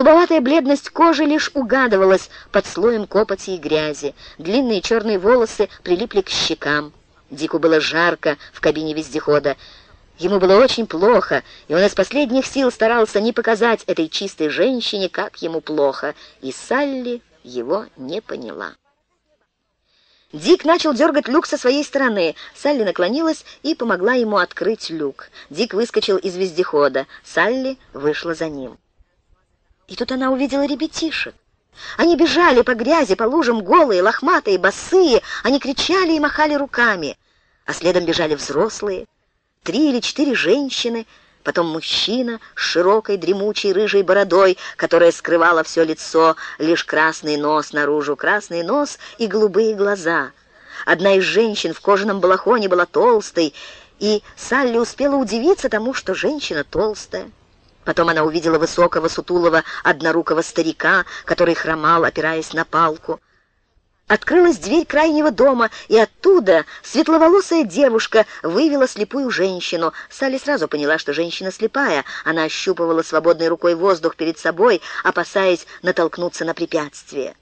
Голубоватая бледность кожи лишь угадывалась под слоем копоти и грязи. Длинные черные волосы прилипли к щекам. Дику было жарко в кабине вездехода. Ему было очень плохо, и он из последних сил старался не показать этой чистой женщине, как ему плохо, и Салли его не поняла. Дик начал дергать люк со своей стороны. Салли наклонилась и помогла ему открыть люк. Дик выскочил из вездехода. Салли вышла за ним. И тут она увидела ребятишек. Они бежали по грязи, по лужам голые, лохматые, босые. Они кричали и махали руками. А следом бежали взрослые три или четыре женщины, потом мужчина с широкой дремучей рыжей бородой, которая скрывала все лицо, лишь красный нос наружу, красный нос и голубые глаза. Одна из женщин в кожаном балахоне была толстой, и Салли успела удивиться тому, что женщина толстая. Потом она увидела высокого, сутулого, однорукого старика, который хромал, опираясь на палку. Открылась дверь крайнего дома, и оттуда светловолосая девушка вывела слепую женщину. Салли сразу поняла, что женщина слепая. Она ощупывала свободной рукой воздух перед собой, опасаясь натолкнуться на препятствие.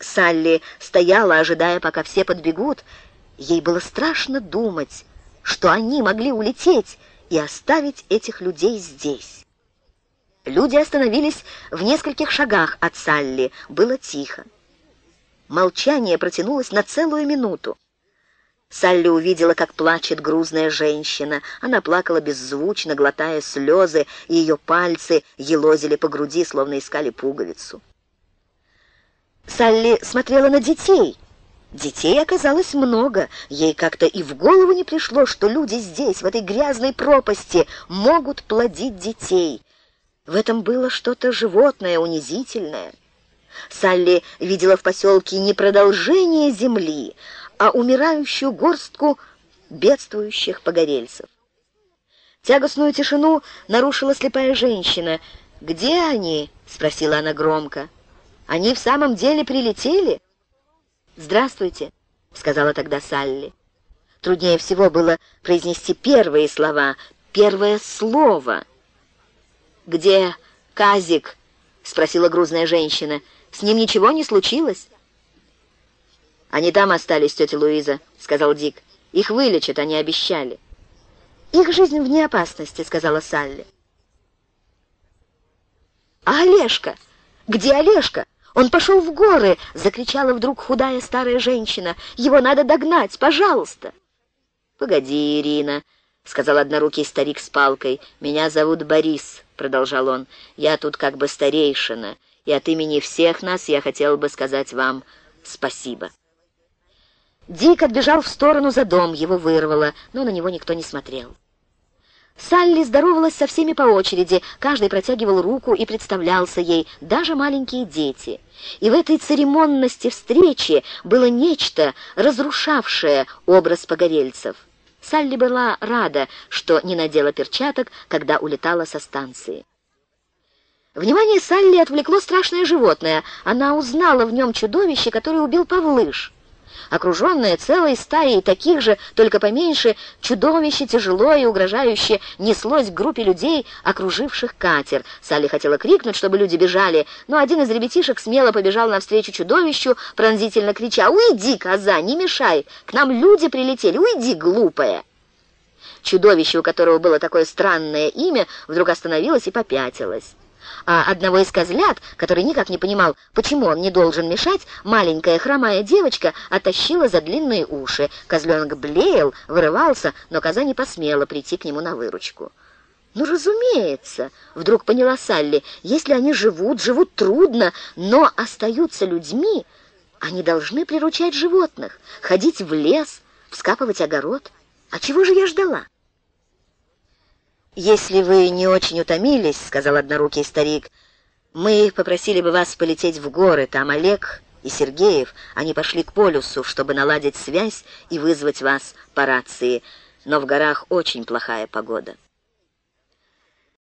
Салли стояла, ожидая, пока все подбегут. Ей было страшно думать, что они могли улететь и оставить этих людей здесь. Люди остановились в нескольких шагах от Салли. Было тихо. Молчание протянулось на целую минуту. Салли увидела, как плачет грузная женщина. Она плакала беззвучно, глотая слезы, и ее пальцы елозили по груди, словно искали пуговицу. Салли смотрела на детей. Детей оказалось много. Ей как-то и в голову не пришло, что люди здесь, в этой грязной пропасти, могут плодить детей. В этом было что-то животное, унизительное. Салли видела в поселке не продолжение земли, а умирающую горстку бедствующих погорельцев. Тягостную тишину нарушила слепая женщина. «Где они?» — спросила она громко. «Они в самом деле прилетели?» «Здравствуйте», — сказала тогда Салли. Труднее всего было произнести первые слова, первое слово. «Где Казик?» — спросила грузная женщина. С ним ничего не случилось?» «Они там остались, тетя Луиза», — сказал Дик. «Их вылечат, они обещали». «Их жизнь вне опасности», — сказала Салли. «А Олежка? Где Олежка? Он пошел в горы!» — закричала вдруг худая старая женщина. «Его надо догнать, пожалуйста!» «Погоди, Ирина», — сказал однорукий старик с палкой. «Меня зовут Борис», — продолжал он. «Я тут как бы старейшина и от имени всех нас я хотел бы сказать вам спасибо». Дик отбежал в сторону за дом, его вырвало, но на него никто не смотрел. Салли здоровалась со всеми по очереди, каждый протягивал руку и представлялся ей, даже маленькие дети. И в этой церемонности встречи было нечто, разрушавшее образ погорельцев. Салли была рада, что не надела перчаток, когда улетала со станции. Внимание Салли отвлекло страшное животное. Она узнала в нем чудовище, которое убил Павлыш. Окруженное целой стаей таких же, только поменьше, чудовище тяжело и угрожающе неслось к группе людей, окруживших катер. Салли хотела крикнуть, чтобы люди бежали, но один из ребятишек смело побежал навстречу чудовищу, пронзительно крича «Уйди, коза, не мешай! К нам люди прилетели! Уйди, глупая!» Чудовище, у которого было такое странное имя, вдруг остановилось и попятилось а одного из козлят, который никак не понимал, почему он не должен мешать, маленькая хромая девочка оттащила за длинные уши. Козленок блеял, вырывался, но коза не посмела прийти к нему на выручку. «Ну, разумеется», — вдруг поняла Салли, «если они живут, живут трудно, но остаются людьми, они должны приручать животных, ходить в лес, вскапывать огород. А чего же я ждала?» «Если вы не очень утомились, — сказал однорукий старик, — мы попросили бы вас полететь в горы. Там Олег и Сергеев, они пошли к полюсу, чтобы наладить связь и вызвать вас по рации, но в горах очень плохая погода».